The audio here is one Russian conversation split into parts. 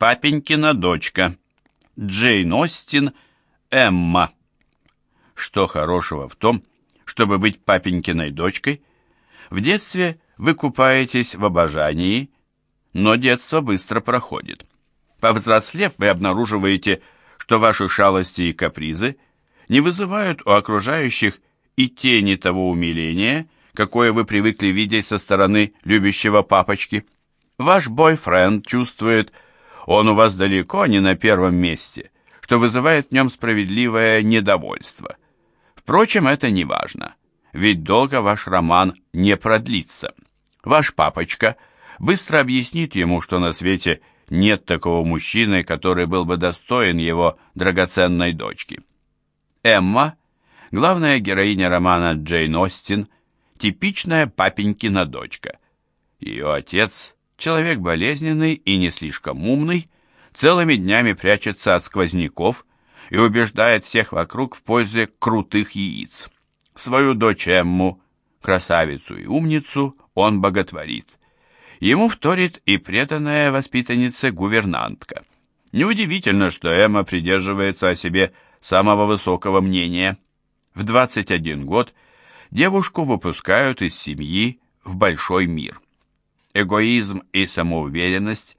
Папенькина дочка. Джейн Остин, Эмма. Что хорошего в том, чтобы быть папенькиной дочкой? В детстве вы купаетесь в обожании, но детство быстро проходит. Повзрослев, вы обнаруживаете, что ваши шалости и капризы не вызывают у окружающих и тени того умиления, какое вы привыкли видеть со стороны любящего папочки. Ваш бойфренд чувствует, он у вас далеко не на первом месте, что вызывает в нем справедливое недовольство. Впрочем, это не важно, ведь долго ваш роман не продлится. Ваш папочка быстро объяснит ему, что на свете нет такого мужчины, который был бы достоин его драгоценной дочки. Эмма, главная героиня романа Джейн Остин, типичная папенькина дочка. Ее отец, человек болезненный и не слишком умный, целыми днями прячется от сквозняков и убеждает всех вокруг в пользе крутых яиц. Свою дочь Эмму, красавицу и умницу, он боготворит. Ему вторит и преданная воспитанница гувернантка. Неудивительно, что Эмма придерживается о себе самого высокого мнения. В 21 год девушку выпускают из семьи в большой мир. Эгоизм и самоуверенность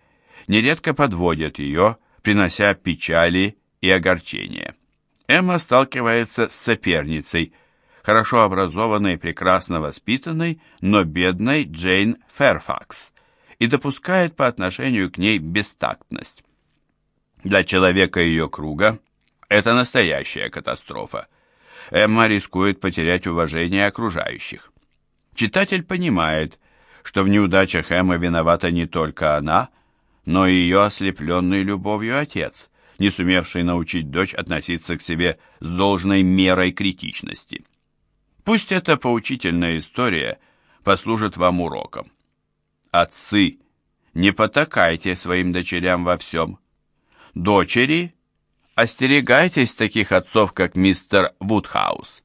нередко подводят ее, принося печали и огорчения. Эмма сталкивается с соперницей, хорошо образованной прекрасно воспитанной, но бедной Джейн Ферфакс, и допускает по отношению к ней бестактность. Для человека ее круга это настоящая катастрофа. Эмма рискует потерять уважение окружающих. Читатель понимает, что в неудачах Эммы виновата не только она, но и ее ослепленный любовью отец, не сумевший научить дочь относиться к себе с должной мерой критичности. Пусть эта поучительная история послужит вам уроком. Отцы, не потакайте своим дочерям во всем. Дочери, остерегайтесь таких отцов, как мистер Вудхаус.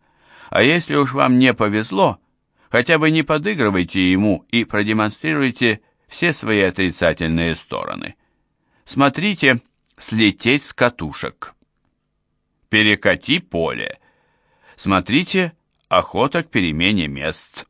А если уж вам не повезло, хотя бы не подыгрывайте ему и продемонстрируйте все свои отрицательные стороны. Смотрите «Слететь с катушек». Перекати поле. Смотрите Охота к перемене мест.